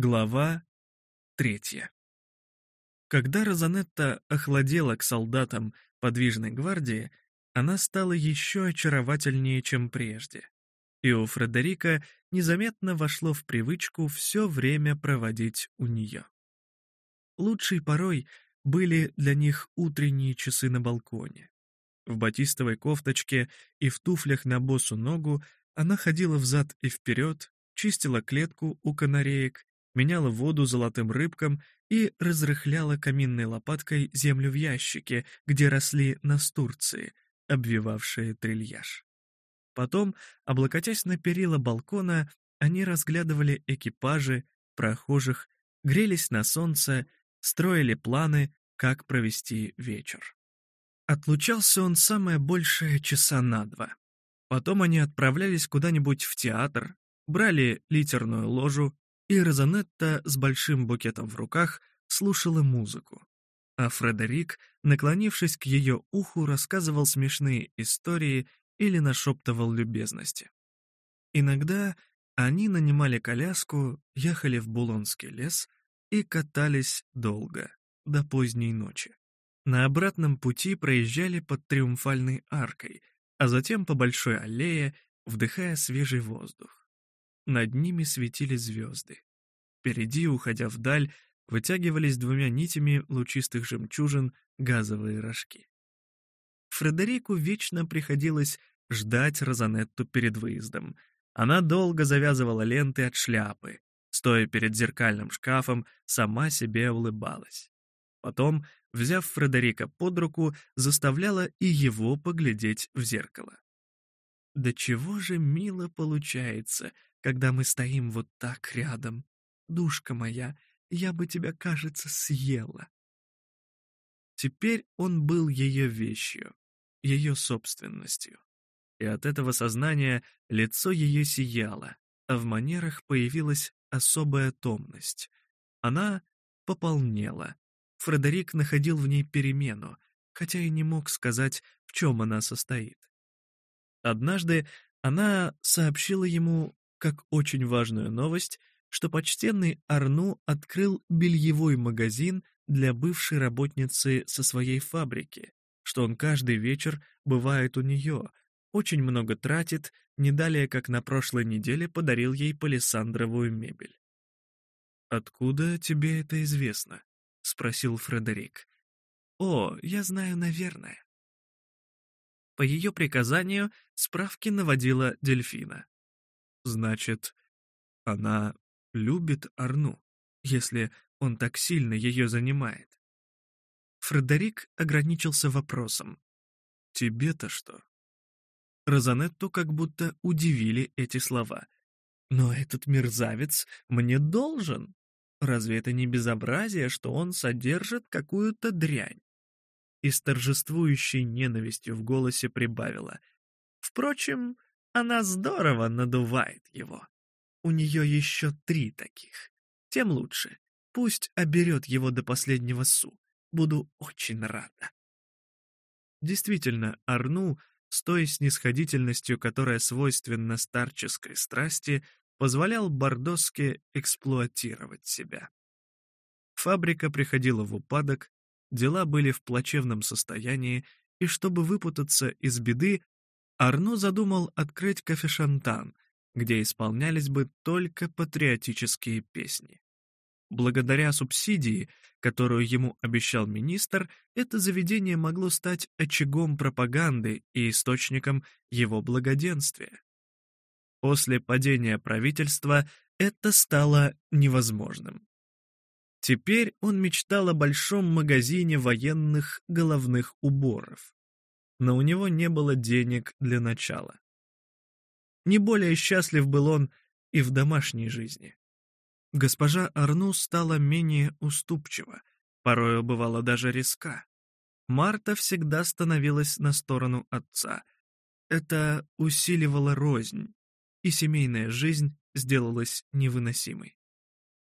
Глава третья. Когда Розанетта охладела к солдатам подвижной гвардии, она стала еще очаровательнее, чем прежде. И у Фредерика незаметно вошло в привычку все время проводить у нее. Лучшей порой были для них утренние часы на балконе. В батистовой кофточке и в туфлях на босу ногу она ходила взад и вперед, чистила клетку у канареек меняла воду золотым рыбкам и разрыхляла каминной лопаткой землю в ящике, где росли настурции, обвивавшие трильяж. Потом, облокотясь на перила балкона, они разглядывали экипажи, прохожих, грелись на солнце, строили планы, как провести вечер. Отлучался он самое большее часа на два. Потом они отправлялись куда-нибудь в театр, брали литерную ложу, и Розанетта с большим букетом в руках слушала музыку, а Фредерик, наклонившись к ее уху, рассказывал смешные истории или нашептывал любезности. Иногда они нанимали коляску, ехали в Булонский лес и катались долго, до поздней ночи. На обратном пути проезжали под Триумфальной аркой, а затем по большой аллее, вдыхая свежий воздух. Над ними светили звезды. Впереди, уходя вдаль, вытягивались двумя нитями лучистых жемчужин газовые рожки. Фредерику вечно приходилось ждать Розанетту перед выездом. Она долго завязывала ленты от шляпы, стоя перед зеркальным шкафом, сама себе улыбалась. Потом, взяв Фредерика под руку, заставляла и его поглядеть в зеркало. «Да чего же мило получается, когда мы стоим вот так рядом», душка моя, я бы тебя, кажется, съела». Теперь он был ее вещью, ее собственностью. И от этого сознания лицо ее сияло, а в манерах появилась особая томность. Она пополнела. Фредерик находил в ней перемену, хотя и не мог сказать, в чем она состоит. Однажды она сообщила ему, как очень важную новость, что почтенный Арну открыл бельевой магазин для бывшей работницы со своей фабрики, что он каждый вечер бывает у нее, очень много тратит, не далее как на прошлой неделе подарил ей палисандровую мебель. «Откуда тебе это известно?» — спросил Фредерик. «О, я знаю, наверное». По ее приказанию справки наводила Дельфина. «Значит, она любит Арну, если он так сильно ее занимает. Фредерик ограничился вопросом. «Тебе-то что?» Розанетту как будто удивили эти слова. «Но этот мерзавец мне должен!» Разве это не безобразие, что он содержит какую-то дрянь? И с торжествующей ненавистью в голосе прибавила. Впрочем, она здорово надувает его у нее еще три таких. Тем лучше. Пусть оберет его до последнего су. Буду очень рада. Действительно, Арну, с той снисходительностью, которая свойственна старческой страсти, позволял Бордоске эксплуатировать себя. Фабрика приходила в упадок, дела были в плачевном состоянии, и чтобы выпутаться из беды, Арну задумал открыть кофешантан. — где исполнялись бы только патриотические песни. Благодаря субсидии, которую ему обещал министр, это заведение могло стать очагом пропаганды и источником его благоденствия. После падения правительства это стало невозможным. Теперь он мечтал о большом магазине военных головных уборов. Но у него не было денег для начала не более счастлив был он и в домашней жизни. Госпожа Арну стала менее уступчива, порою бывала даже резка. Марта всегда становилась на сторону отца. Это усиливало рознь, и семейная жизнь сделалась невыносимой.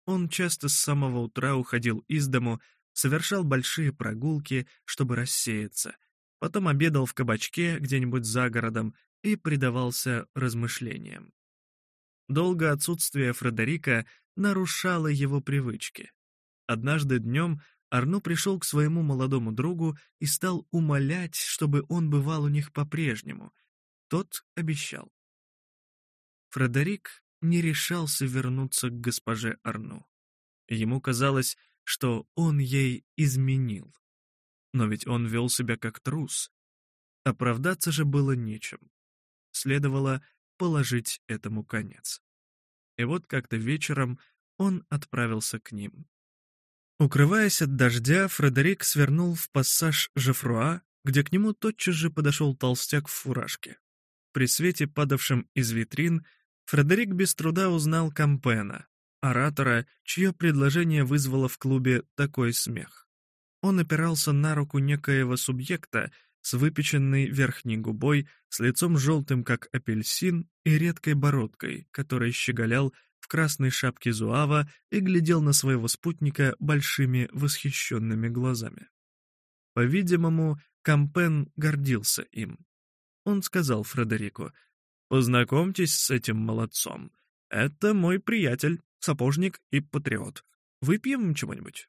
Он часто с самого утра уходил из дому, совершал большие прогулки, чтобы рассеяться, потом обедал в кабачке где-нибудь за городом и предавался размышлениям. Долго отсутствие Фредерика нарушало его привычки. Однажды днем Арно пришел к своему молодому другу и стал умолять, чтобы он бывал у них по-прежнему. Тот обещал. Фредерик не решался вернуться к госпоже Арну. Ему казалось, что он ей изменил. Но ведь он вел себя как трус. Оправдаться же было нечем следовало положить этому конец. И вот как-то вечером он отправился к ним. Укрываясь от дождя, Фредерик свернул в пассаж Жефруа, где к нему тотчас же подошел толстяк в фуражке. При свете, падавшем из витрин, Фредерик без труда узнал Кампена, оратора, чье предложение вызвало в клубе такой смех. Он опирался на руку некоего субъекта, с выпеченной верхней губой, с лицом желтым, как апельсин, и редкой бородкой, который щеголял в красной шапке зуава и глядел на своего спутника большими восхищенными глазами. По-видимому, Кампен гордился им. Он сказал Фредерику, «Познакомьтесь с этим молодцом. Это мой приятель, сапожник и патриот. Выпьем чего-нибудь?»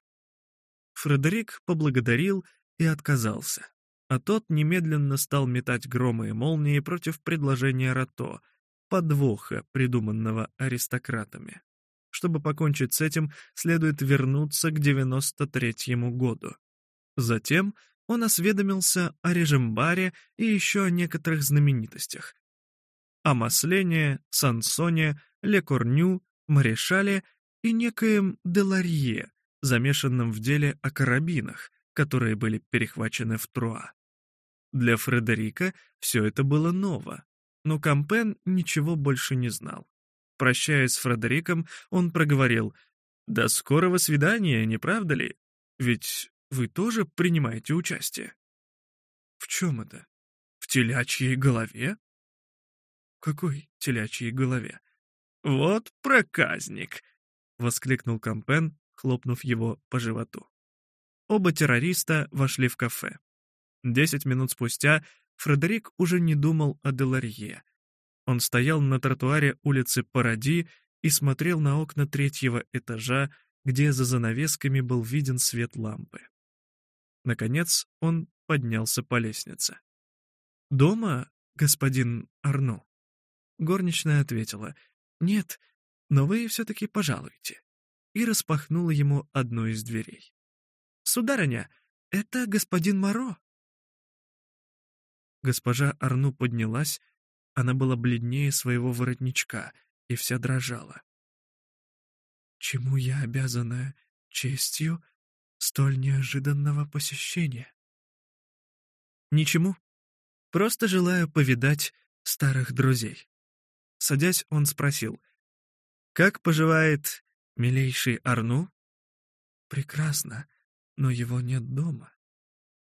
Фредерик поблагодарил и отказался а тот немедленно стал метать громы и молнии против предложения Рато, подвоха, придуманного аристократами. Чтобы покончить с этим, следует вернуться к 93-му году. Затем он осведомился о Режимбаре и еще о некоторых знаменитостях. О Маслене, Сансоне, Лекорню, Маришале и некоем Деларье, замешанном в деле о карабинах, которые были перехвачены в Труа. Для Фредерика все это было ново, но Кампен ничего больше не знал. Прощаясь с Фредериком, он проговорил «До скорого свидания, не правда ли? Ведь вы тоже принимаете участие». «В чем это? В телячьей голове?» «Какой телячьей голове?» «Вот проказник!» — воскликнул Кампен, хлопнув его по животу оба террориста вошли в кафе. Десять минут спустя Фредерик уже не думал о Деларье. Он стоял на тротуаре улицы Паради и смотрел на окна третьего этажа, где за занавесками был виден свет лампы. Наконец он поднялся по лестнице. «Дома, господин Арно?» Горничная ответила, «Нет, но вы все-таки пожалуйте», и распахнула ему одну из дверей. Сударыня, это господин Моро!» Госпожа Арну поднялась, она была бледнее своего воротничка и вся дрожала. «Чему я обязана честью столь неожиданного посещения?» «Ничему. Просто желаю повидать старых друзей». Садясь, он спросил, «Как поживает милейший Арну?» «Прекрасно но его нет дома.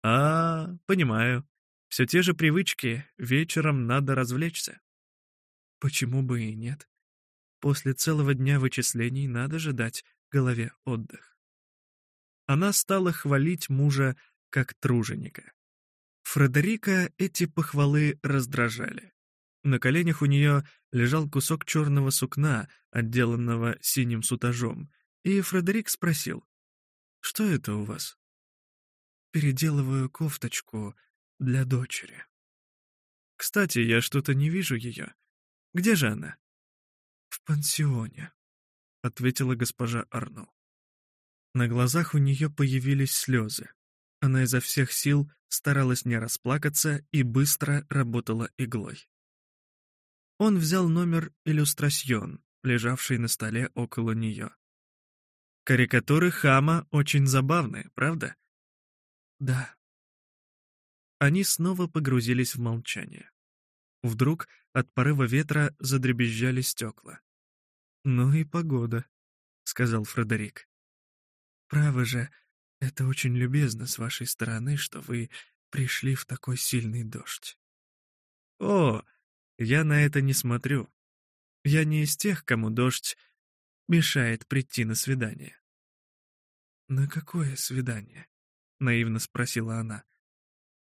А, понимаю. Все те же привычки. Вечером надо развлечься. Почему бы и нет? После целого дня вычислений надо же дать голове отдых. Она стала хвалить мужа как труженика. Фредерика эти похвалы раздражали. На коленях у нее лежал кусок черного сукна, отделанного синим сутажом, и Фредерик спросил, что это у вас? Переделываю кофточку для дочери. Кстати, я что-то не вижу ее. Где же она? В пансионе, ответила госпожа Арно. На глазах у нее появились слезы. Она изо всех сил старалась не расплакаться и быстро работала иглой. Он взял номер «Иллюстрасьон», лежавший на столе около нее. Карикатуры Хама очень забавные, правда? Да. Они снова погрузились в молчание. Вдруг от порыва ветра задребезжали стекла. «Ну и погода», — сказал Фредерик. «Право же, это очень любезно с вашей стороны, что вы пришли в такой сильный дождь». «О, я на это не смотрю. Я не из тех, кому дождь мешает прийти на свидание. «На какое свидание?» — наивно спросила она.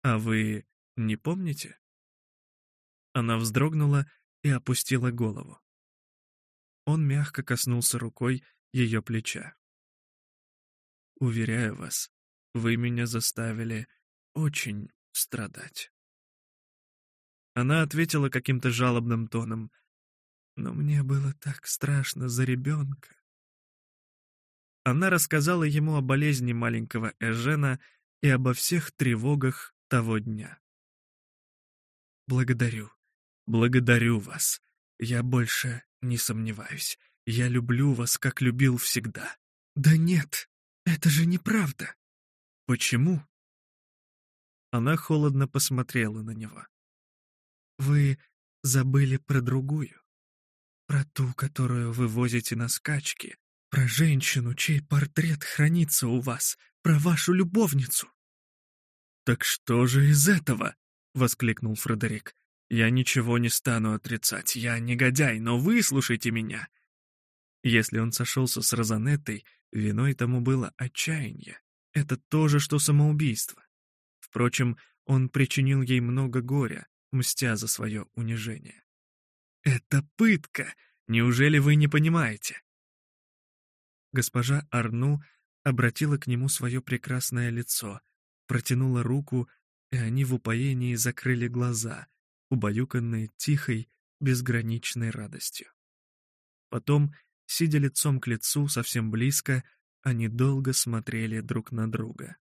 «А вы не помните?» Она вздрогнула и опустила голову. Он мягко коснулся рукой ее плеча. «Уверяю вас, вы меня заставили очень страдать». Она ответила каким-то жалобным тоном — но мне было так страшно за ребенка. Она рассказала ему о болезни маленького Эжена и обо всех тревогах того дня. «Благодарю, благодарю вас. Я больше не сомневаюсь. Я люблю вас, как любил всегда». «Да нет, это же неправда». «Почему?» Она холодно посмотрела на него. «Вы забыли про другую про ту, которую вы возите на скачки, про женщину, чей портрет хранится у вас, про вашу любовницу». «Так что же из этого?» — воскликнул Фредерик. «Я ничего не стану отрицать, я негодяй, но выслушайте меня!» Если он сошелся с Розанеттой, виной тому было отчаяние. Это то же, что самоубийство. Впрочем, он причинил ей много горя, мстя за свое унижение. Это пытка! Неужели вы не понимаете?» Госпожа Арну обратила к нему свое прекрасное лицо, протянула руку, и они в упоении закрыли глаза, убаюканные тихой, безграничной радостью. Потом, сидя лицом к лицу совсем близко, они долго смотрели друг на друга.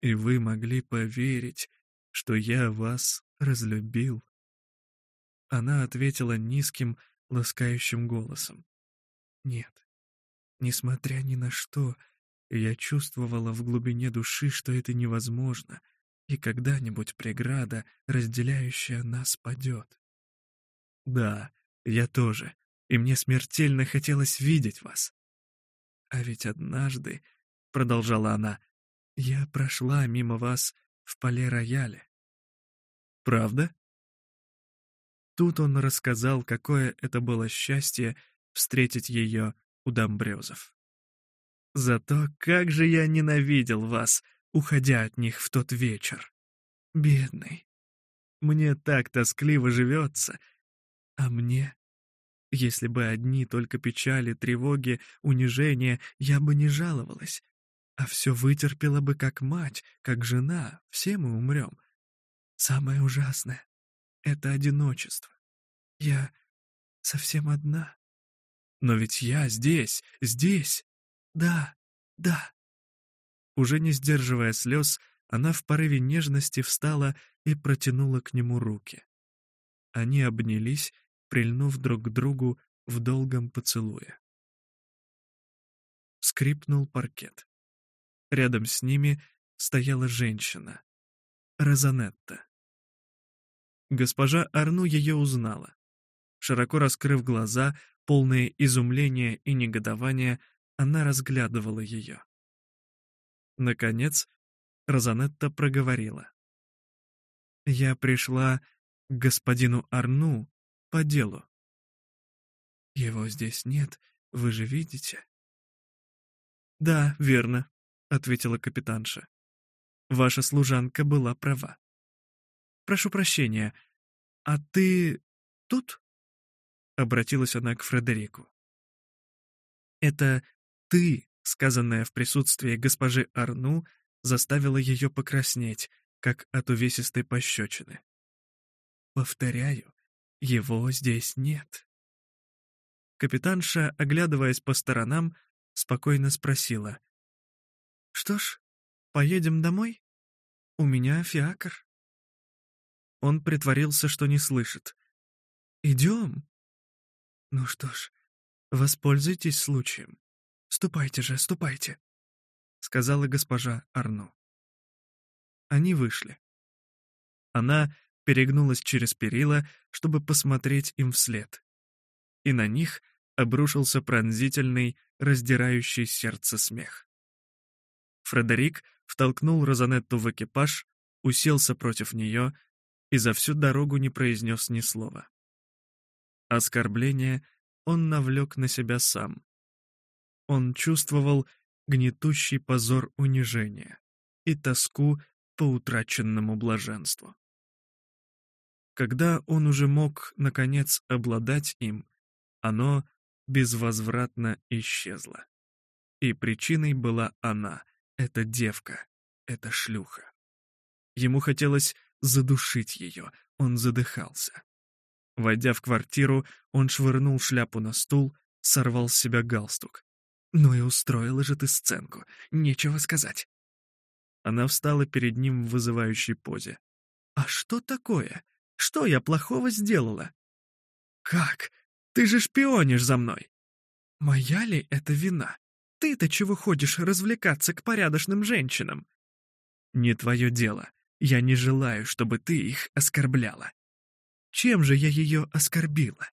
«И вы могли поверить, что я вас разлюбил?» Она ответила низким, ласкающим голосом. «Нет, несмотря ни на что, я чувствовала в глубине души, что это невозможно, и когда-нибудь преграда, разделяющая нас, падет. Да, я тоже, и мне смертельно хотелось видеть вас. А ведь однажды, — продолжала она, — я прошла мимо вас в поле рояле. Правда? Тут он рассказал, какое это было счастье встретить ее у Домбрёзов. «Зато как же я ненавидел вас, уходя от них в тот вечер! Бедный! Мне так тоскливо живется, а мне...» Если бы одни только печали, тревоги, унижения, я бы не жаловалась, а все вытерпела бы как мать, как жена, все мы умрем. Самое ужасное это одиночество. Я совсем одна. Но ведь я здесь, здесь. Да, да. Уже не сдерживая слез, она в порыве нежности встала и протянула к нему руки. Они обнялись, прильнув друг к другу в долгом поцелуе. Скрипнул паркет. Рядом с ними стояла женщина. Розанетта. Госпожа Арну ее узнала. Широко раскрыв глаза, полные изумления и негодования, она разглядывала ее. Наконец, Розанетта проговорила. «Я пришла к господину Арну по делу». «Его здесь нет, вы же видите?» «Да, верно», — ответила капитанша. «Ваша служанка была права. Прошу прощения, а ты тут?» Обратилась она к Фредерику. «Это ты», сказанное в присутствии госпожи Арну, заставило ее покраснеть, как от увесистой пощечины. «Повторяю, его здесь нет». Капитанша, оглядываясь по сторонам, спокойно спросила. «Что ж, поедем домой? У меня фиакр». Он притворился, что не слышит. «Идем?» «Ну что ж, воспользуйтесь случаем. Ступайте же, ступайте», — сказала госпожа Арно. Они вышли. Она перегнулась через перила, чтобы посмотреть им вслед. И на них обрушился пронзительный, раздирающий сердце смех. Фредерик втолкнул Розанетту в экипаж, уселся против нее и за всю дорогу не произнес ни слова. Оскорбление он навлек на себя сам. Он чувствовал гнетущий позор унижения и тоску по утраченному блаженству. Когда он уже мог, наконец, обладать им, оно безвозвратно исчезло. И причиной была она, эта девка, эта шлюха. Ему хотелось задушить ее, он задыхался. Войдя в квартиру, он швырнул шляпу на стул, сорвал с себя галстук. «Ну и устроила же ты сценку, нечего сказать». Она встала перед ним в вызывающей позе. «А что такое? Что я плохого сделала?» «Как? Ты же шпионишь за мной!» «Моя ли это вина? Ты-то чего ходишь развлекаться к порядочным женщинам?» «Не твое дело. Я не желаю, чтобы ты их оскорбляла. Чем же я ее оскорбила?»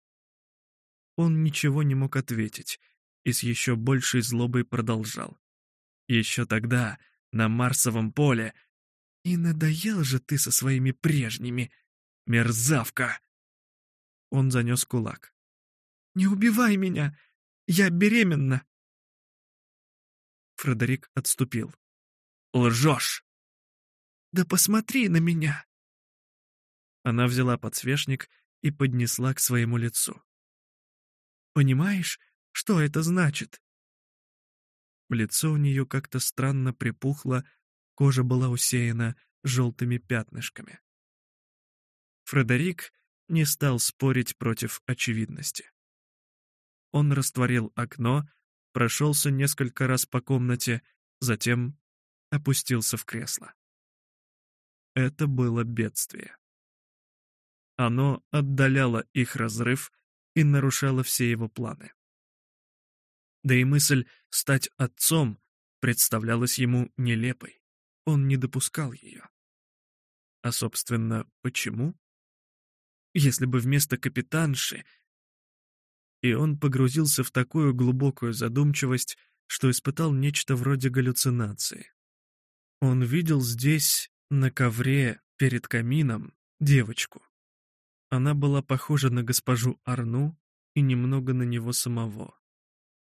Он ничего не мог ответить и с еще большей злобой продолжал. «Еще тогда, на Марсовом поле, и надоел же ты со своими прежними, мерзавка!» Он занес кулак. «Не убивай меня! Я беременна!» Фредерик отступил. «Лжешь!» Да посмотри на меня!» Она взяла подсвечник и поднесла к своему лицу. «Понимаешь, что это значит?» Лицо у нее как-то странно припухло, кожа была усеяна желтыми пятнышками. Фредерик не стал спорить против очевидности. Он растворил окно, прошелся несколько раз по комнате, затем опустился в кресло. Это было бедствие. Оно отдаляло их разрыв и нарушало все его планы. Да и мысль стать отцом представлялась ему нелепой. Он не допускал ее. А, собственно, почему? Если бы вместо капитанши... И он погрузился в такую глубокую задумчивость, что испытал нечто вроде галлюцинации. Он видел здесь на ковре перед камином девочку. Она была похожа на госпожу Арну и немного на него самого.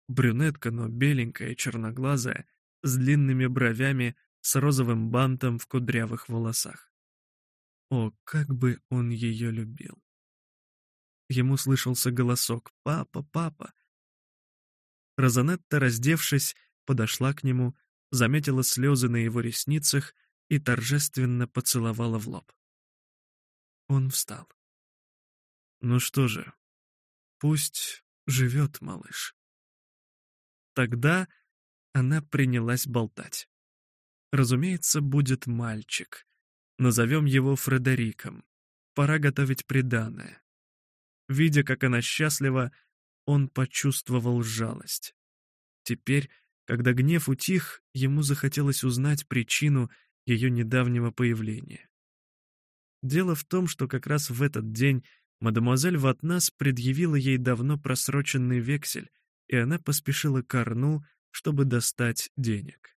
Брюнетка, но беленькая, черноглазая, с длинными бровями, с розовым бантом в кудрявых волосах. О, как бы он ее любил! Ему слышался голосок «Папа, папа!». Розанетта, раздевшись, подошла к нему, заметила слезы на его ресницах — и торжественно поцеловала в лоб. Он встал. «Ну что же, пусть живет малыш». Тогда она принялась болтать. Разумеется, будет мальчик. Назовем его Фредериком. Пора готовить приданное. Видя, как она счастлива, он почувствовал жалость. Теперь, когда гнев утих, ему захотелось узнать причину, ее недавнего появления. Дело в том, что как раз в этот день мадемуазель Ватнас предъявила ей давно просроченный вексель, и она поспешила к Арну, чтобы достать денег.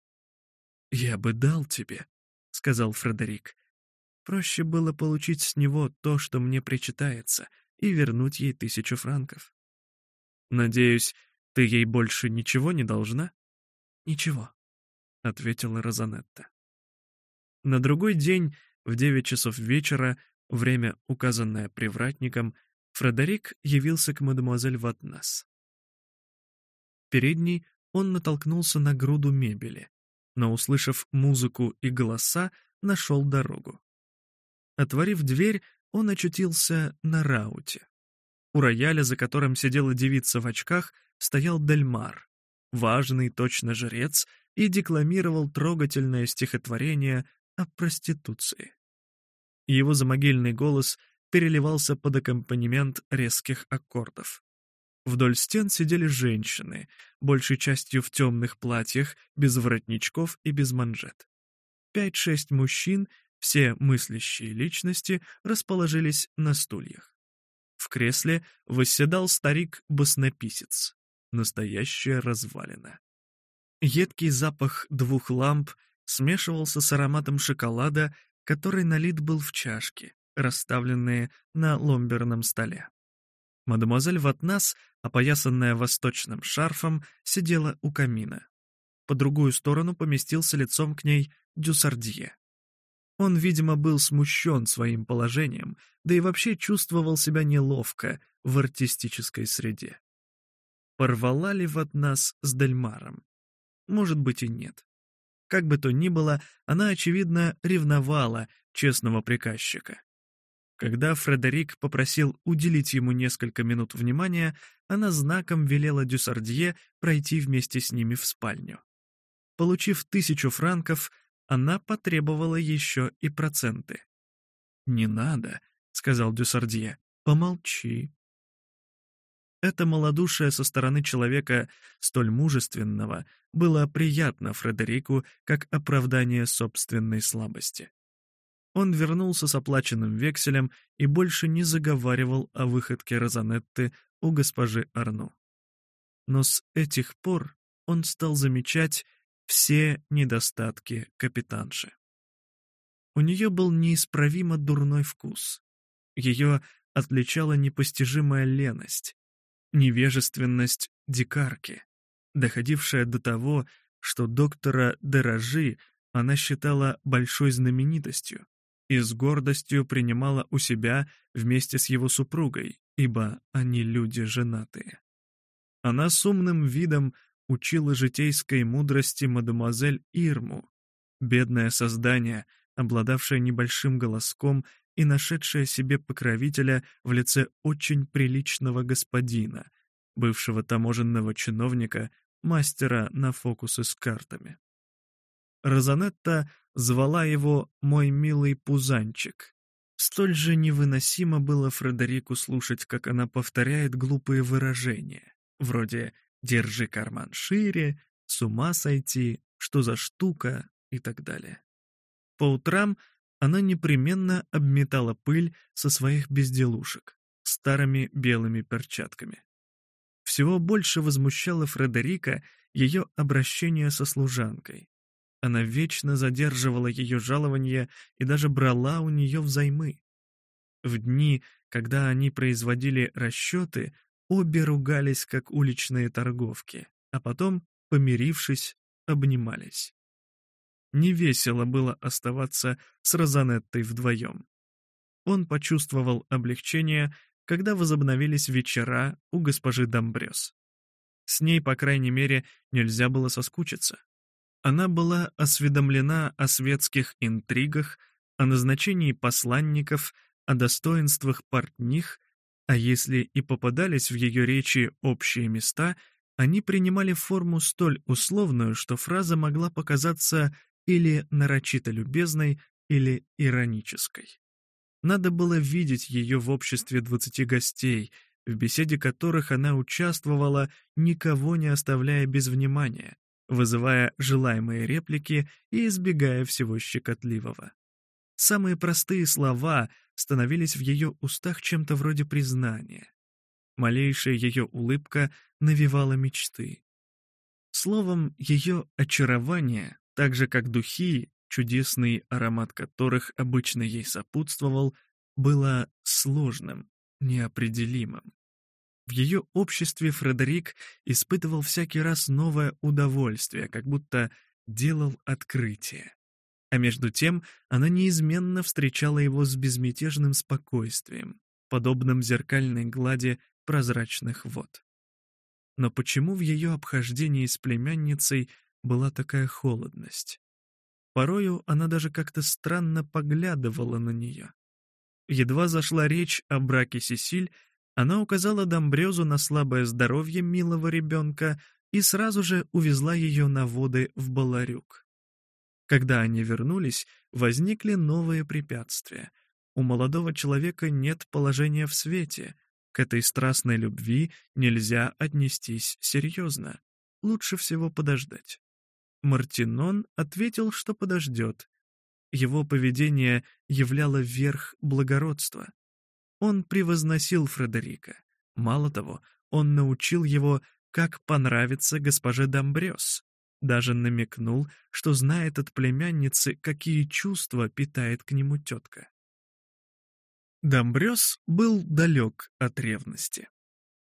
«Я бы дал тебе», — сказал Фредерик. «Проще было получить с него то, что мне причитается, и вернуть ей тысячу франков». «Надеюсь, ты ей больше ничего не должна?» «Ничего», — ответила Розанетта. На другой день, в 9 часов вечера, время, указанное привратником, Фредерик явился к мадемуазель Ватнас. В передней он натолкнулся на груду мебели, но, услышав музыку и голоса, нашел дорогу. Отворив дверь, он очутился на рауте. У рояля, за которым сидела девица в очках, стоял Дельмар, важный точно жрец, и декламировал трогательное стихотворение о проституции. Его замогильный голос переливался под аккомпанемент резких аккордов. Вдоль стен сидели женщины, большей частью в темных платьях, без воротничков и без манжет. Пять-шесть мужчин, все мыслящие личности, расположились на стульях. В кресле восседал старик-баснописец. Настоящая развалина. Едкий запах двух ламп — смешивался с ароматом шоколада, который налит был в чашке, расставленные на ломберном столе. Мадемуазель Ватнас, опоясанная восточным шарфом, сидела у камина. По другую сторону поместился лицом к ней Дюсардье. Он, видимо, был смущен своим положением, да и вообще чувствовал себя неловко в артистической среде. Порвала ли Ватнас с Дельмаром? Может быть и нет. Как бы то ни было, она, очевидно, ревновала честного приказчика. Когда Фредерик попросил уделить ему несколько минут внимания, она знаком велела Дюсардье пройти вместе с ними в спальню. Получив тысячу франков, она потребовала еще и проценты. «Не надо», — сказал Дюсардье, — «помолчи». Это малодушие со стороны человека столь мужественного было приятно Фредерику как оправдание собственной слабости. Он вернулся с оплаченным векселем и больше не заговаривал о выходке Розанетты у госпожи Арну. Но с этих пор он стал замечать все недостатки капитанши. У нее был неисправимо дурной вкус. Ее отличала непостижимая леность, невежественность дикарки, доходившая до того, что доктора Деражи она считала большой знаменитостью и с гордостью принимала у себя вместе с его супругой, ибо они люди женатые. Она с умным видом учила житейской мудрости мадемуазель Ирму, бедное создание, обладавшее небольшим голоском и нашедшая себе покровителя в лице очень приличного господина, бывшего таможенного чиновника, мастера на фокусы с картами. Розанетта звала его «мой милый пузанчик». Столь же невыносимо было Фредерику слушать, как она повторяет глупые выражения, вроде «держи карман шире», «с ума сойти», «что за штука» и так далее. По утрам она непременно обметала пыль со своих безделушек старыми белыми перчатками. Всего больше возмущало Фредерика ее обращение со служанкой. Она вечно задерживала ее жалование и даже брала у нее взаймы. В дни, когда они производили расчеты, обе ругались как уличные торговки, а потом, помирившись, обнимались. Не весело было оставаться с Розанеттой вдвоем. Он почувствовал облегчение, когда возобновились вечера у госпожи Домбрёс. С ней, по крайней мере, нельзя было соскучиться. Она была осведомлена о светских интригах, о назначении посланников, о достоинствах портних, а если и попадались в ее речи общие места, они принимали форму столь условную, что фраза могла показаться или нарочито любезной, или иронической. Надо было видеть ее в обществе двадцати гостей, в беседе которых она участвовала, никого не оставляя без внимания, вызывая желаемые реплики и избегая всего щекотливого. Самые простые слова становились в ее устах чем-то вроде признания. Малейшая ее улыбка навевала мечты. Словом, ее очарование так же как духи, чудесный аромат которых обычно ей сопутствовал, было сложным, неопределимым. В ее обществе Фредерик испытывал всякий раз новое удовольствие, как будто делал открытие. А между тем она неизменно встречала его с безмятежным спокойствием, подобным зеркальной глади прозрачных вод. Но почему в ее обхождении с племянницей была такая холодность. Порою она даже как-то странно поглядывала на нее. Едва зашла речь о браке Сесиль, она указала Домбрёзу на слабое здоровье милого ребенка и сразу же увезла ее на воды в Баларюк. Когда они вернулись, возникли новые препятствия. У молодого человека нет положения в свете. К этой страстной любви нельзя отнестись серьезно. Лучше всего подождать. Мартинон ответил, что подождет. Его поведение являло верх благородства. Он превозносил Фредерика. Мало того, он научил его, как понравится госпоже Домбрёс. Даже намекнул, что знает от племянницы, какие чувства питает к нему тетка. Домбрёс был далек от ревности.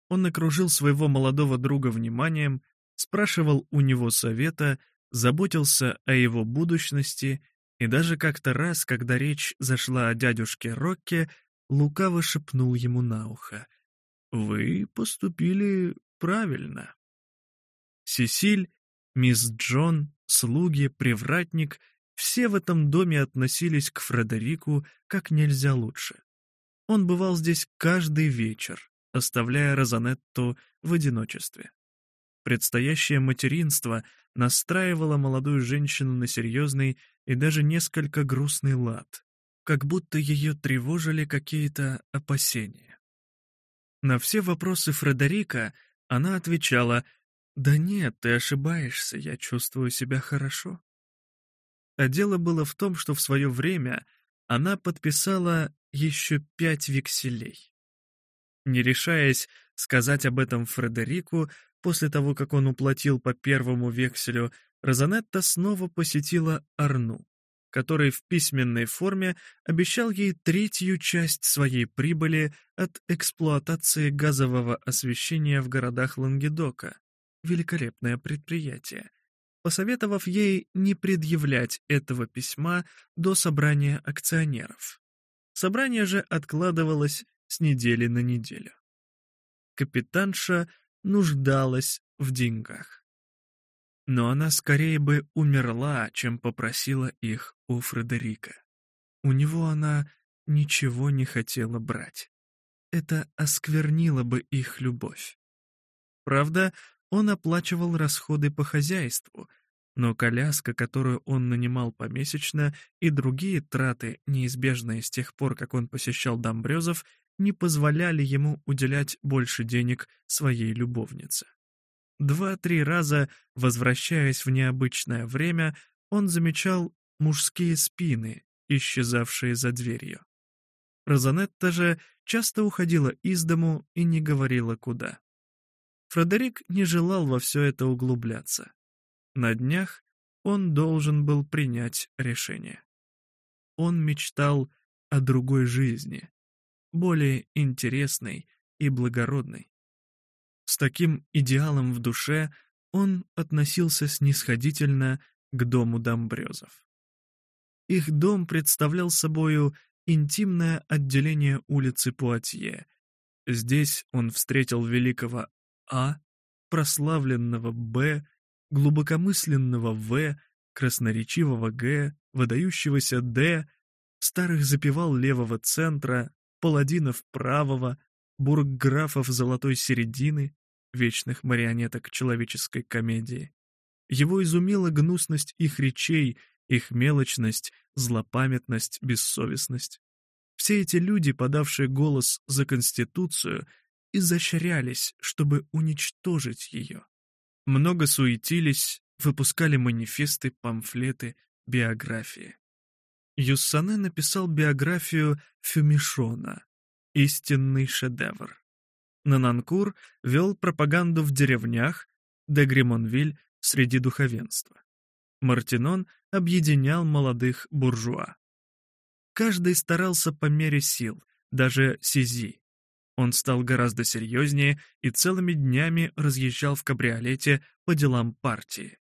Он окружил своего молодого друга вниманием, спрашивал у него совета — заботился о его будущности и даже как-то раз, когда речь зашла о дядюшке Рокке, лукаво шепнул ему на ухо. «Вы поступили правильно». Сесиль, мисс Джон, слуги, привратник — все в этом доме относились к Фредерику как нельзя лучше. Он бывал здесь каждый вечер, оставляя Розанетту в одиночестве. Предстоящее материнство настраивало молодую женщину на серьезный и даже несколько грустный лад, как будто ее тревожили какие-то опасения. На все вопросы Фредерика она отвечала «Да нет, ты ошибаешься, я чувствую себя хорошо». А дело было в том, что в свое время она подписала еще пять векселей. Не решаясь сказать об этом Фредерику, После того, как он уплатил по первому векселю, Розанетта снова посетила Арну, который в письменной форме обещал ей третью часть своей прибыли от эксплуатации газового освещения в городах Лангедока. Великолепное предприятие. Посоветовав ей не предъявлять этого письма до собрания акционеров. Собрание же откладывалось с недели на неделю. Капитанша нуждалась в деньгах. Но она скорее бы умерла, чем попросила их у Фредерика. У него она ничего не хотела брать. Это осквернило бы их любовь. Правда, он оплачивал расходы по хозяйству, но коляска, которую он нанимал помесячно, и другие траты, неизбежные с тех пор, как он посещал Домбрёзов, не позволяли ему уделять больше денег своей любовнице. Два-три раза, возвращаясь в необычное время, он замечал мужские спины, исчезавшие за дверью. Розанетта же часто уходила из дому и не говорила куда. Фредерик не желал во все это углубляться. На днях он должен был принять решение. Он мечтал о другой жизни, более интересной и благородной. С таким идеалом в душе он относился снисходительно к дому Домбрёзов. Их дом представлял собою интимное отделение улицы Пуатье. Здесь он встретил великого А, прославленного Б, глубокомысленного В, красноречивого Г, выдающегося Д, старых запевал левого центра, паладинов правого, бургграфов золотой середины, вечных марионеток человеческой комедии. Его изумила гнусность их речей, их мелочность, злопамятность, бессовестность. Все эти люди, подавшие голос за Конституцию, изощрялись, чтобы уничтожить ее. Много суетились, выпускали манифесты, памфлеты, биографии. Юсане написал биографию Фюмишона «Истинный шедевр». Нананкур вел пропаганду в деревнях, де Гримонвиль среди духовенства. Мартинон объединял молодых буржуа. Каждый старался по мере сил, даже Сизи. Он стал гораздо серьезнее и целыми днями разъезжал в кабриолете по делам партии.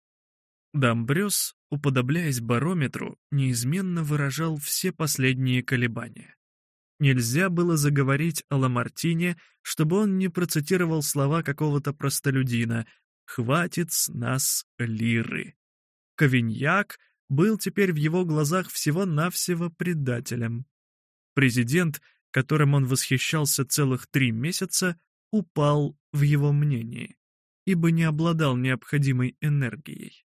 Домбрёс, уподобляясь барометру, неизменно выражал все последние колебания. Нельзя было заговорить о Ламартине, чтобы он не процитировал слова какого-то простолюдина «Хватит с нас лиры». Ковиньяк был теперь в его глазах всего-навсего предателем. Президент, которым он восхищался целых три месяца, упал в его мнении, ибо не обладал необходимой энергией.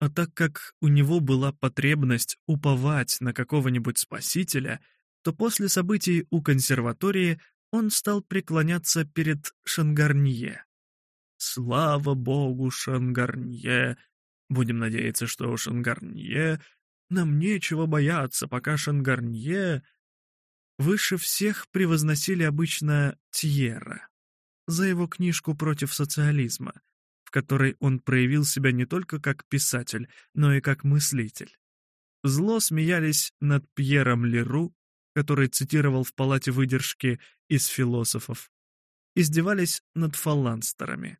А так как у него была потребность уповать на какого-нибудь спасителя, то после событий у консерватории он стал преклоняться перед Шангарнье. «Слава богу, Шангарнье! Будем надеяться, что у Шангарнье нам нечего бояться, пока Шангарнье...» Выше всех превозносили обычно Тьера за его книжку против социализма — в которой он проявил себя не только как писатель, но и как мыслитель. Зло смеялись над Пьером Леру, который цитировал в палате выдержки из философов, издевались над фаланстерами.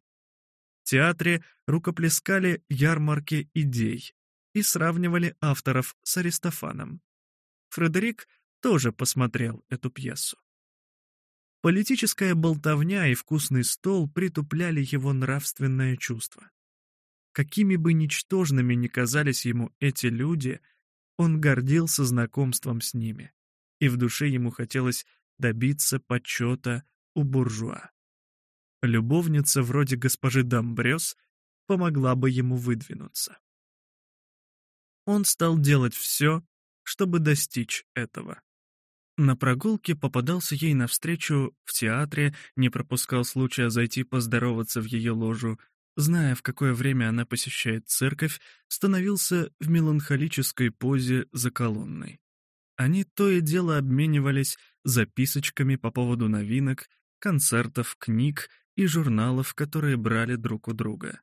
В театре рукоплескали ярмарки идей и сравнивали авторов с Аристофаном. Фредерик тоже посмотрел эту пьесу. Политическая болтовня и вкусный стол притупляли его нравственное чувство. Какими бы ничтожными ни казались ему эти люди, он гордился знакомством с ними, и в душе ему хотелось добиться почета у буржуа. Любовница вроде госпожи Дамбрёс помогла бы ему выдвинуться. Он стал делать все, чтобы достичь этого. На прогулке попадался ей навстречу в театре, не пропускал случая зайти поздороваться в ее ложу, зная, в какое время она посещает церковь, становился в меланхолической позе за колонной. Они то и дело обменивались записочками по поводу новинок, концертов, книг и журналов, которые брали друг у друга.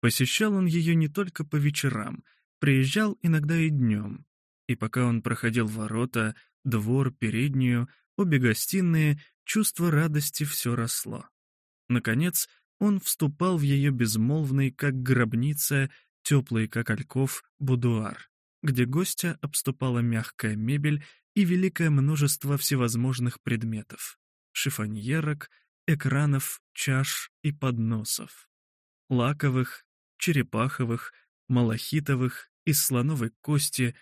Посещал он ее не только по вечерам, приезжал иногда и днем. И пока он проходил ворота, двор, переднюю, обе гостиные, чувство радости все росло. Наконец, он вступал в ее безмолвный, как гробница, теплый, как ольков, будуар, где гостя обступала мягкая мебель и великое множество всевозможных предметов — шифоньерок, экранов, чаш и подносов. Лаковых, черепаховых, малахитовых, из слоновой кости,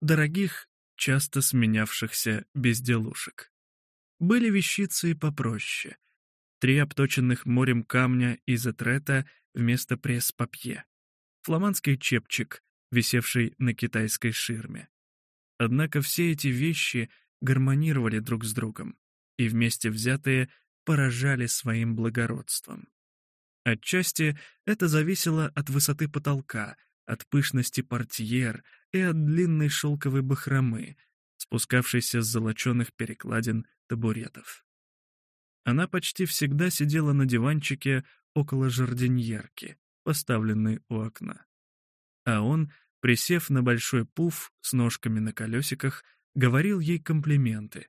дорогих часто сменявшихся безделушек. Были вещицы и попроще. Три обточенных морем камня из этрета вместо пресс-папье. Фламандский чепчик, висевший на китайской ширме. Однако все эти вещи гармонировали друг с другом и вместе взятые поражали своим благородством. Отчасти это зависело от высоты потолка, от пышности портьер, и от длинной шелковой бахромы, спускавшейся с золоченых перекладин табуретов. Она почти всегда сидела на диванчике около жардиньерки, поставленной у окна. А он, присев на большой пуф с ножками на колесиках, говорил ей комплименты,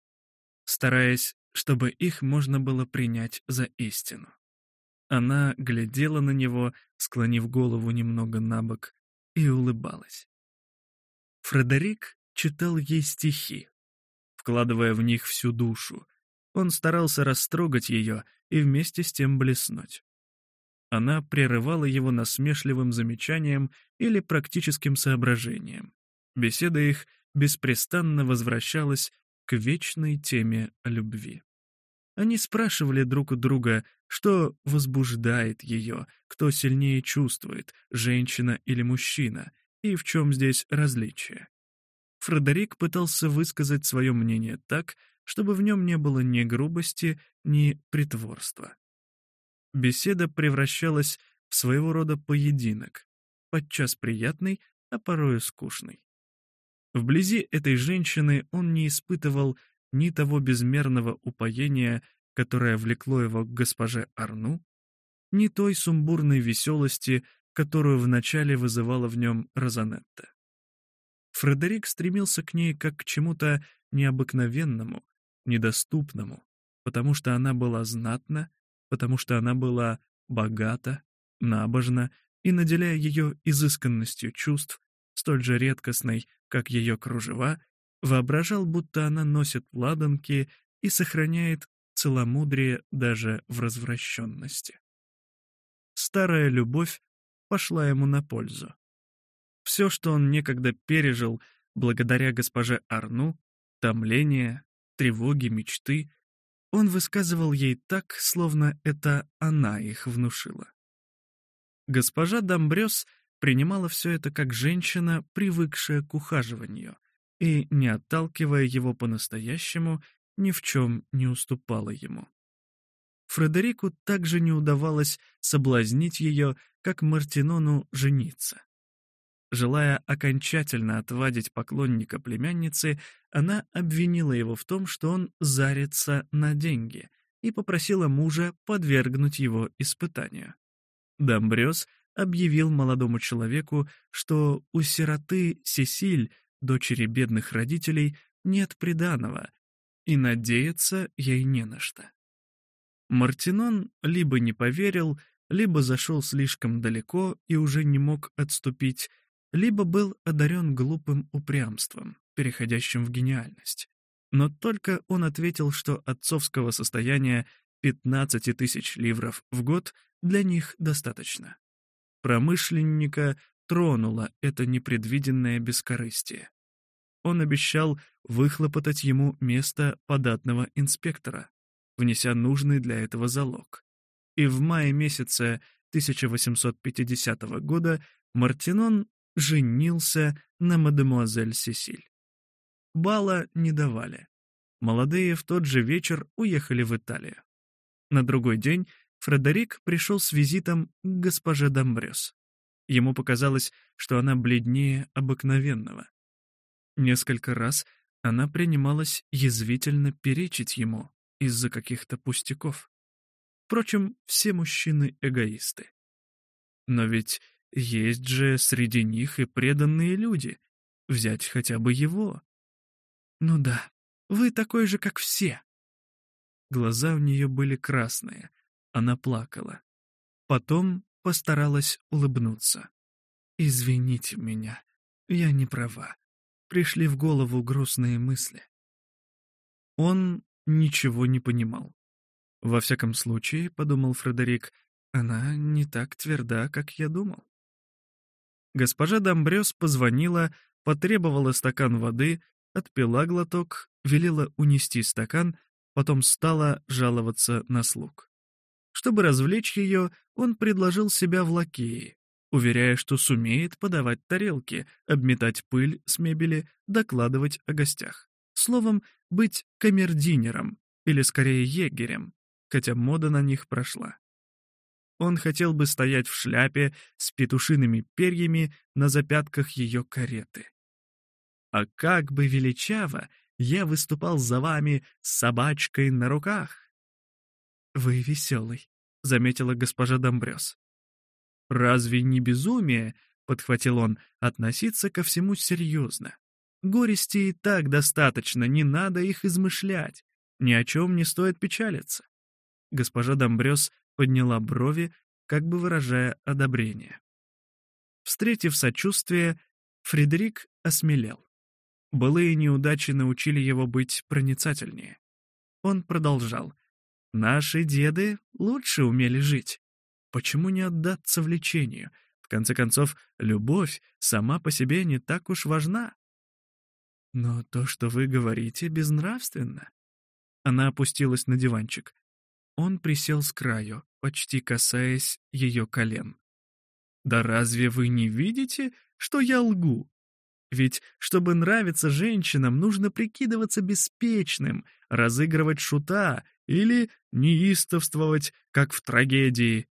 стараясь, чтобы их можно было принять за истину. Она глядела на него, склонив голову немного на бок, и улыбалась. Фредерик читал ей стихи, вкладывая в них всю душу. Он старался растрогать ее и вместе с тем блеснуть. Она прерывала его насмешливым замечанием или практическим соображением. Беседа их беспрестанно возвращалась к вечной теме любви. Они спрашивали друг у друга, что возбуждает ее, кто сильнее чувствует, женщина или мужчина — и в чем здесь различие. Фредерик пытался высказать свое мнение так, чтобы в нем не было ни грубости, ни притворства. Беседа превращалась в своего рода поединок, подчас приятный, а порою скучный. Вблизи этой женщины он не испытывал ни того безмерного упоения, которое влекло его к госпоже Арну, ни той сумбурной веселости, которую вначале вызывала в нем Розанетта. Фредерик стремился к ней как к чему-то необыкновенному, недоступному, потому что она была знатна, потому что она была богата, набожна и, наделяя ее изысканностью чувств, столь же редкостной, как ее кружева, воображал, будто она носит ладанки и сохраняет целомудрие даже в развращенности. Старая любовь пошла ему на пользу. Все, что он некогда пережил благодаря госпоже Арну, томление, тревоги, мечты, он высказывал ей так, словно это она их внушила. Госпожа Домбрёс принимала все это как женщина, привыкшая к ухаживанию, и, не отталкивая его по-настоящему, ни в чем не уступала ему. Фредерику также не удавалось соблазнить ее как Мартинону жениться. Желая окончательно отвадить поклонника племянницы, она обвинила его в том, что он зарится на деньги, и попросила мужа подвергнуть его испытанию. Домбрёс объявил молодому человеку, что у сироты Сесиль, дочери бедных родителей, нет приданого, и надеяться ей не на что. Мартинон либо не поверил, либо зашел слишком далеко и уже не мог отступить, либо был одарен глупым упрямством, переходящим в гениальность. Но только он ответил, что отцовского состояния 15 тысяч ливров в год для них достаточно. Промышленника тронуло это непредвиденное бескорыстие. Он обещал выхлопотать ему место податного инспектора, внеся нужный для этого залог и в мае месяце 1850 года Мартинон женился на мадемуазель Сесиль. Бала не давали. Молодые в тот же вечер уехали в Италию. На другой день Фредерик пришел с визитом к госпоже Домбрёс. Ему показалось, что она бледнее обыкновенного. Несколько раз она принималась язвительно перечить ему из-за каких-то пустяков. Впрочем, все мужчины эгоисты. Но ведь есть же среди них и преданные люди. Взять хотя бы его. Ну да, вы такой же, как все. Глаза у нее были красные. Она плакала. Потом постаралась улыбнуться. «Извините меня, я не права. Пришли в голову грустные мысли». Он ничего не понимал. Во всяком случае, подумал Фредерик, она не так тверда, как я думал. Госпожа Домбрёс позвонила, потребовала стакан воды, отпила глоток, велела унести стакан, потом стала жаловаться на слуг. Чтобы развлечь ее, он предложил себя в лакеи, уверяя, что сумеет подавать тарелки, обметать пыль с мебели, докладывать о гостях. Словом, быть камердинером или скорее егерем, хотя мода на них прошла. Он хотел бы стоять в шляпе с петушиными перьями на запятках ее кареты. А как бы величаво я выступал за вами с собачкой на руках! «Вы веселый», — заметила госпожа Домбрёс. «Разве не безумие?» — подхватил он, — относиться ко всему серьезно. Горести и так достаточно, не надо их измышлять. Ни о чем не стоит печалиться. Госпожа Домбрёс подняла брови, как бы выражая одобрение. Встретив сочувствие, Фредерик осмелел. Былые неудачи научили его быть проницательнее. Он продолжал. «Наши деды лучше умели жить. Почему не отдаться влечению? В конце концов, любовь сама по себе не так уж важна». «Но то, что вы говорите, безнравственно». Она опустилась на диванчик. Он присел с краю, почти касаясь ее колен. «Да разве вы не видите, что я лгу? Ведь, чтобы нравиться женщинам, нужно прикидываться беспечным, разыгрывать шута или неистовствовать, как в трагедии.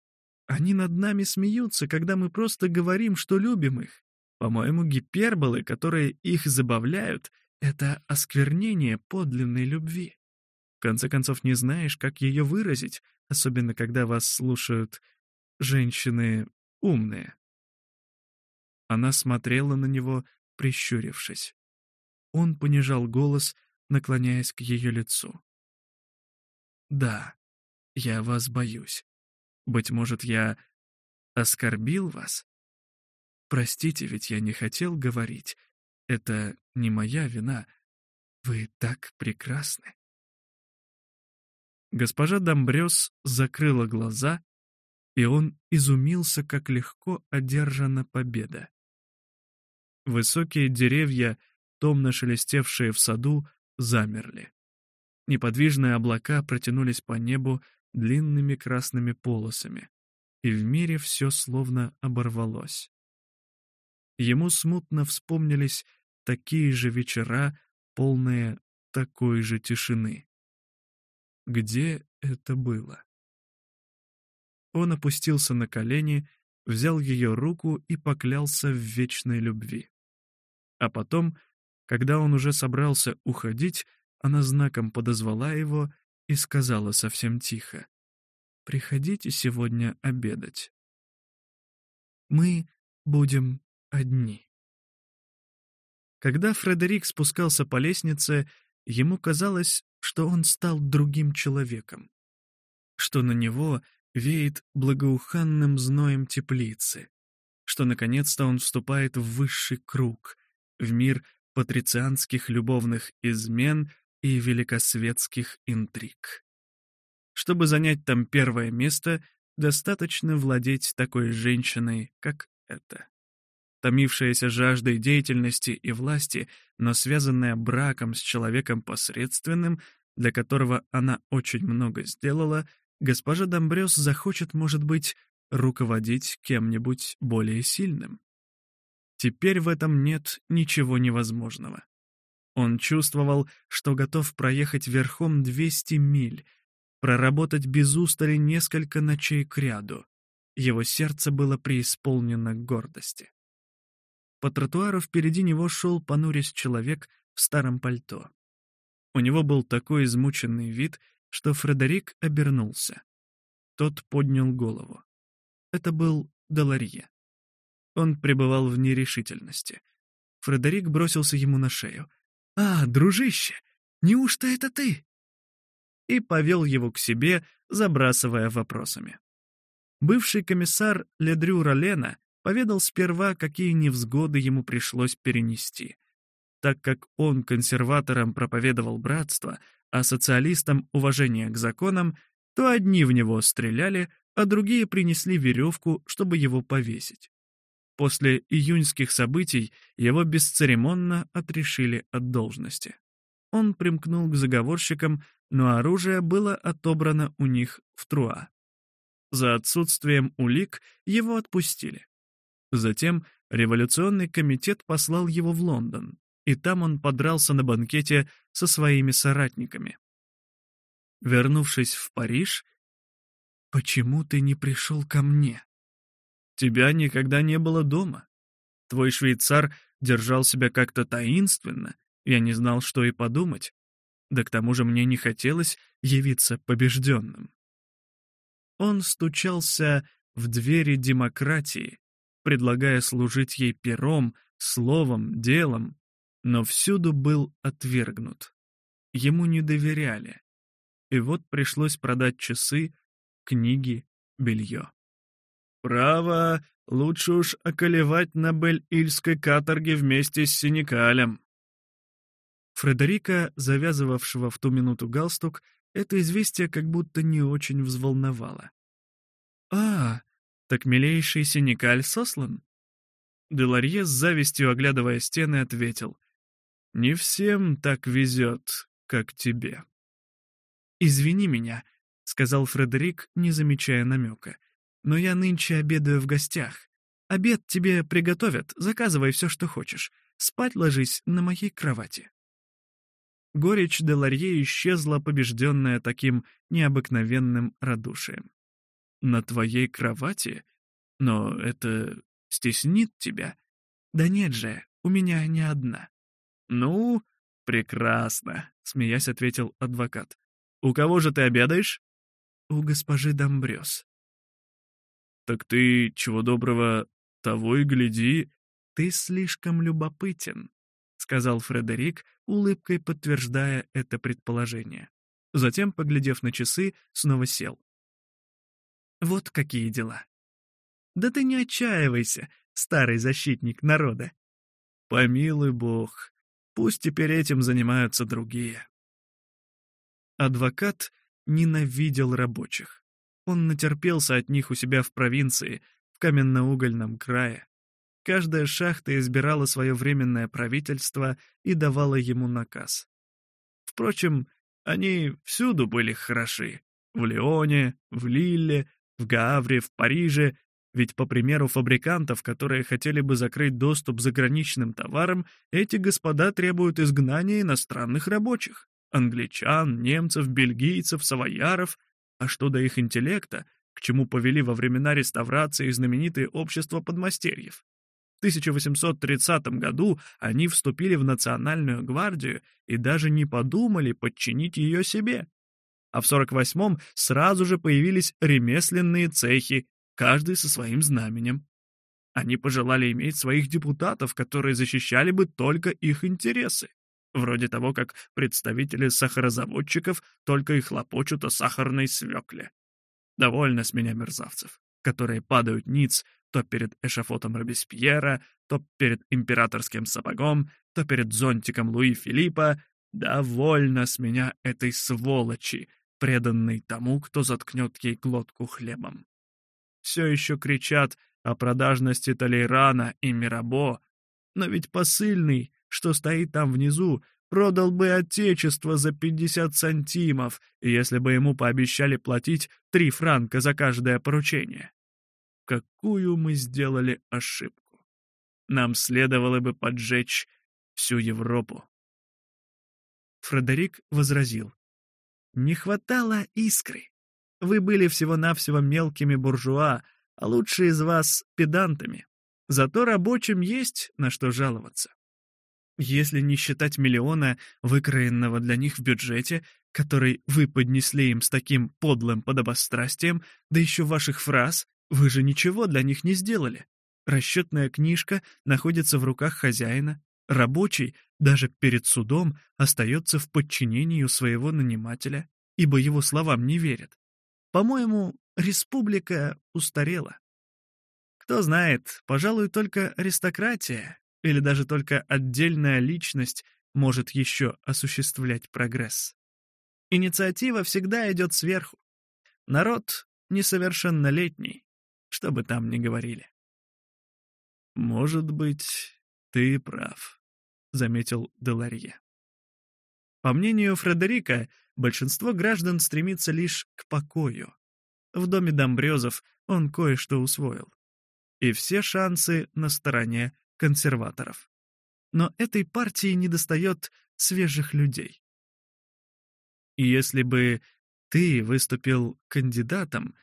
Они над нами смеются, когда мы просто говорим, что любим их. По-моему, гиперболы, которые их забавляют, — это осквернение подлинной любви» конце концов, не знаешь, как ее выразить, особенно когда вас слушают женщины умные». Она смотрела на него, прищурившись. Он понижал голос, наклоняясь к ее лицу. «Да, я вас боюсь. Быть может, я оскорбил вас? Простите, ведь я не хотел говорить. Это не моя вина. Вы так прекрасны». Госпожа Домбрёс закрыла глаза, и он изумился, как легко одержана победа. Высокие деревья, томно шелестевшие в саду, замерли. Неподвижные облака протянулись по небу длинными красными полосами, и в мире все словно оборвалось. Ему смутно вспомнились такие же вечера, полные такой же тишины где это было. Он опустился на колени, взял ее руку и поклялся в вечной любви. А потом, когда он уже собрался уходить, она знаком подозвала его и сказала совсем тихо, «Приходите сегодня обедать. Мы будем одни». Когда Фредерик спускался по лестнице, ему казалось, что он стал другим человеком, что на него веет благоуханным зноем теплицы, что наконец-то он вступает в высший круг, в мир патрицианских любовных измен и великосветских интриг. Чтобы занять там первое место, достаточно владеть такой женщиной, как эта томившаяся жаждой деятельности и власти, но связанная браком с человеком посредственным, для которого она очень много сделала, госпожа Домбрёс захочет, может быть, руководить кем-нибудь более сильным. Теперь в этом нет ничего невозможного. Он чувствовал, что готов проехать верхом 200 миль, проработать без устали несколько ночей кряду. Его сердце было преисполнено гордости. По тротуару впереди него шел, понурясь человек в старом пальто. У него был такой измученный вид, что Фредерик обернулся. Тот поднял голову. Это был Доларье. Он пребывал в нерешительности. Фредерик бросился ему на шею. «А, дружище, неужто это ты?» И повел его к себе, забрасывая вопросами. Бывший комиссар Ледрю Ролена Поведал сперва, какие невзгоды ему пришлось перенести. Так как он консерваторам проповедовал братство, а социалистам — уважение к законам, то одни в него стреляли, а другие принесли веревку, чтобы его повесить. После июньских событий его бесцеремонно отрешили от должности. Он примкнул к заговорщикам, но оружие было отобрано у них в Труа. За отсутствием улик его отпустили. Затем революционный комитет послал его в Лондон, и там он подрался на банкете со своими соратниками. Вернувшись в Париж, «Почему ты не пришел ко мне?» «Тебя никогда не было дома. Твой швейцар держал себя как-то таинственно, я не знал, что и подумать. Да к тому же мне не хотелось явиться побежденным». Он стучался в двери демократии, предлагая служить ей пером, словом, делом, но всюду был отвергнут. Ему не доверяли. И вот пришлось продать часы, книги, белье. «Право, лучше уж околевать на Бель-Ильской каторге вместе с Синекалем». Фредерика, завязывавшего в ту минуту галстук, это известие как будто не очень взволновало. «А, «Так Такмелейший Синекаль сослан?» Деларье с завистью оглядывая стены, ответил. «Не всем так везет, как тебе». «Извини меня», — сказал Фредерик, не замечая намека. «Но я нынче обедаю в гостях. Обед тебе приготовят, заказывай все, что хочешь. Спать ложись на моей кровати». Горечь Деларье исчезла, побежденная таким необыкновенным радушием на твоей кровати, но это стеснит тебя. Да нет же, у меня не одна. Ну, прекрасно, смеясь ответил адвокат. У кого же ты обедаешь? У госпожи Домбрёс. Так ты, чего доброго, того и гляди. Ты слишком любопытен, сказал Фредерик, улыбкой подтверждая это предположение. Затем, поглядев на часы, снова сел. Вот какие дела. Да ты не отчаивайся, старый защитник народа. Помилуй бог, пусть теперь этим занимаются другие. Адвокат ненавидел рабочих. Он натерпелся от них у себя в провинции, в каменноугольном крае. Каждая шахта избирала свое временное правительство и давала ему наказ. Впрочем, они всюду были хороши. В Леоне, в Лилле, в Гавре, в Париже, ведь по примеру фабрикантов, которые хотели бы закрыть доступ заграничным товарам, эти господа требуют изгнания иностранных рабочих — англичан, немцев, бельгийцев, савояров. А что до их интеллекта, к чему повели во времена реставрации знаменитые общества подмастерьев? В 1830 году они вступили в Национальную гвардию и даже не подумали подчинить ее себе а в 48-м сразу же появились ремесленные цехи, каждый со своим знаменем. Они пожелали иметь своих депутатов, которые защищали бы только их интересы, вроде того, как представители сахарозаводчиков только и хлопочут о сахарной свекле. Довольно с меня мерзавцев, которые падают ниц то перед эшафотом Робеспьера, то перед императорским сапогом, то перед зонтиком Луи Филиппа. Довольно с меня этой сволочи, преданный тому, кто заткнет ей глотку хлебом. Все еще кричат о продажности Толейрана и Мирабо, но ведь посыльный, что стоит там внизу, продал бы отечество за 50 сантимов, если бы ему пообещали платить 3 франка за каждое поручение. Какую мы сделали ошибку. Нам следовало бы поджечь всю Европу. Фредерик возразил. Не хватало искры. Вы были всего-навсего мелкими буржуа, а лучшие из вас — педантами. Зато рабочим есть на что жаловаться. Если не считать миллиона, выкроенного для них в бюджете, который вы поднесли им с таким подлым подобострастием, да еще ваших фраз, вы же ничего для них не сделали. Расчетная книжка находится в руках хозяина, рабочий даже перед судом остается в подчинении у своего нанимателя, ибо его словам не верят. По-моему, республика устарела. Кто знает, пожалуй, только аристократия или даже только отдельная личность может еще осуществлять прогресс. Инициатива всегда идет сверху. Народ несовершеннолетний, что бы там ни говорили. Может быть, ты прав заметил Деларье. По мнению Фредерика, большинство граждан стремится лишь к покою. В доме Домбрёзов он кое-что усвоил. И все шансы на стороне консерваторов. Но этой партии недостает свежих людей. Если бы ты выступил кандидатом,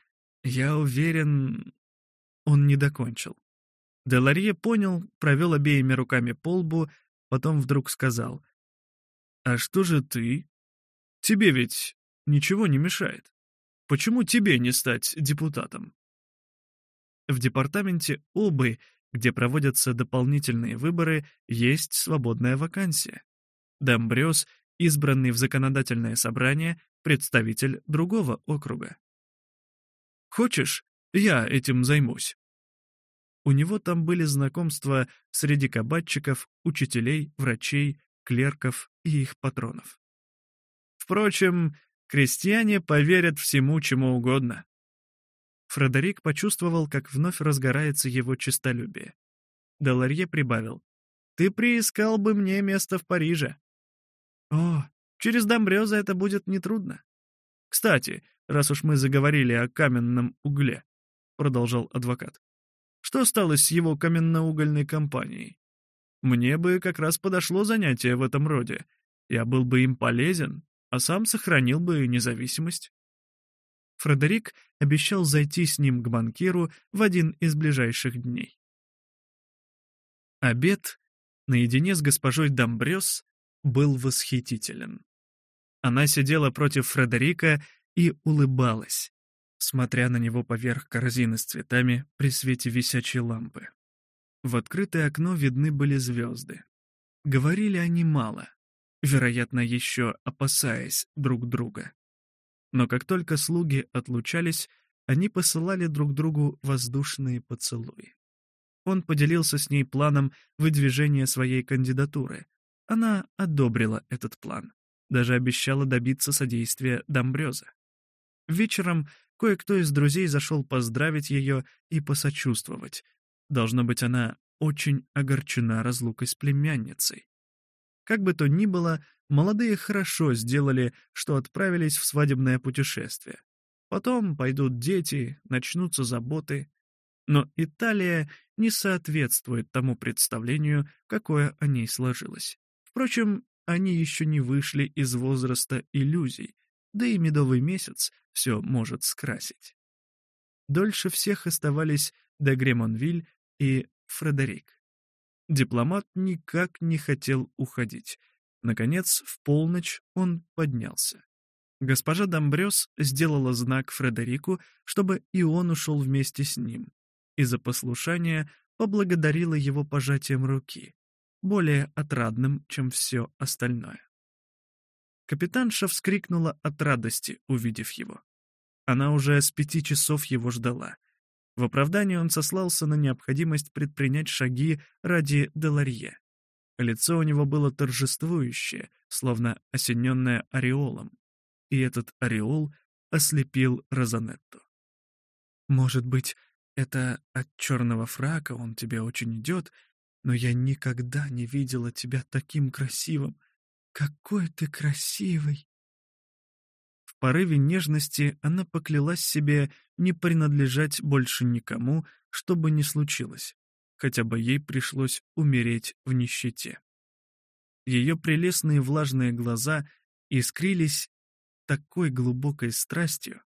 я уверен, он не докончил. Деларье понял, провел обеими руками по лбу, Потом вдруг сказал. «А что же ты? Тебе ведь ничего не мешает. Почему тебе не стать депутатом?» В департаменте Обы, где проводятся дополнительные выборы, есть свободная вакансия. Домбрёс, избранный в законодательное собрание, представитель другого округа. «Хочешь, я этим займусь?» У него там были знакомства среди кабачиков, учителей, врачей, клерков и их патронов. Впрочем, крестьяне поверят всему, чему угодно. Фредерик почувствовал, как вновь разгорается его честолюбие. Даларье прибавил. «Ты приискал бы мне место в Париже». «О, через Домбрёза это будет нетрудно». «Кстати, раз уж мы заговорили о каменном угле», — продолжал адвокат. Что стало с его каменноугольной компанией? Мне бы как раз подошло занятие в этом роде. Я был бы им полезен, а сам сохранил бы независимость. Фредерик обещал зайти с ним к банкиру в один из ближайших дней. Обед наедине с госпожой Домбрёс был восхитителен. Она сидела против Фредерика и улыбалась, смотря на него поверх корзины с цветами при свете висячей лампы. В открытое окно видны были звезды. Говорили они мало, вероятно, еще опасаясь друг друга. Но как только слуги отлучались, они посылали друг другу воздушные поцелуи. Он поделился с ней планом выдвижения своей кандидатуры. Она одобрила этот план, даже обещала добиться содействия Домбрёза. Вечером Кое-кто из друзей зашел поздравить ее и посочувствовать. Должно быть, она очень огорчена разлукой с племянницей. Как бы то ни было, молодые хорошо сделали, что отправились в свадебное путешествие. Потом пойдут дети, начнутся заботы. Но Италия не соответствует тому представлению, какое о ней сложилось. Впрочем, они еще не вышли из возраста иллюзий — да и медовый месяц все может скрасить. Дольше всех оставались Дегремонвиль и Фредерик. Дипломат никак не хотел уходить. Наконец, в полночь он поднялся. Госпожа Домбрёс сделала знак Фредерику, чтобы и он ушел вместе с ним, Из-за послушания поблагодарила его пожатием руки, более отрадным, чем все остальное. Капитанша вскрикнула от радости, увидев его. Она уже с пяти часов его ждала. В оправдании он сослался на необходимость предпринять шаги ради Деларье. Лицо у него было торжествующее, словно осененное ореолом. И этот ореол ослепил Розанетту. «Может быть, это от черного фрака он тебе очень идет, но я никогда не видела тебя таким красивым», какой ты красивый!» В порыве нежности она поклялась себе не принадлежать больше никому, что бы ни случилось, хотя бы ей пришлось умереть в нищете. Ее прелестные влажные глаза искрились такой глубокой страстью,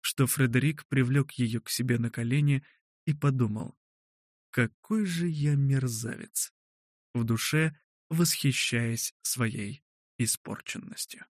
что Фредерик привлек ее к себе на колени и подумал, «Какой же я мерзавец!» В душе восхищаясь своей испорченностью.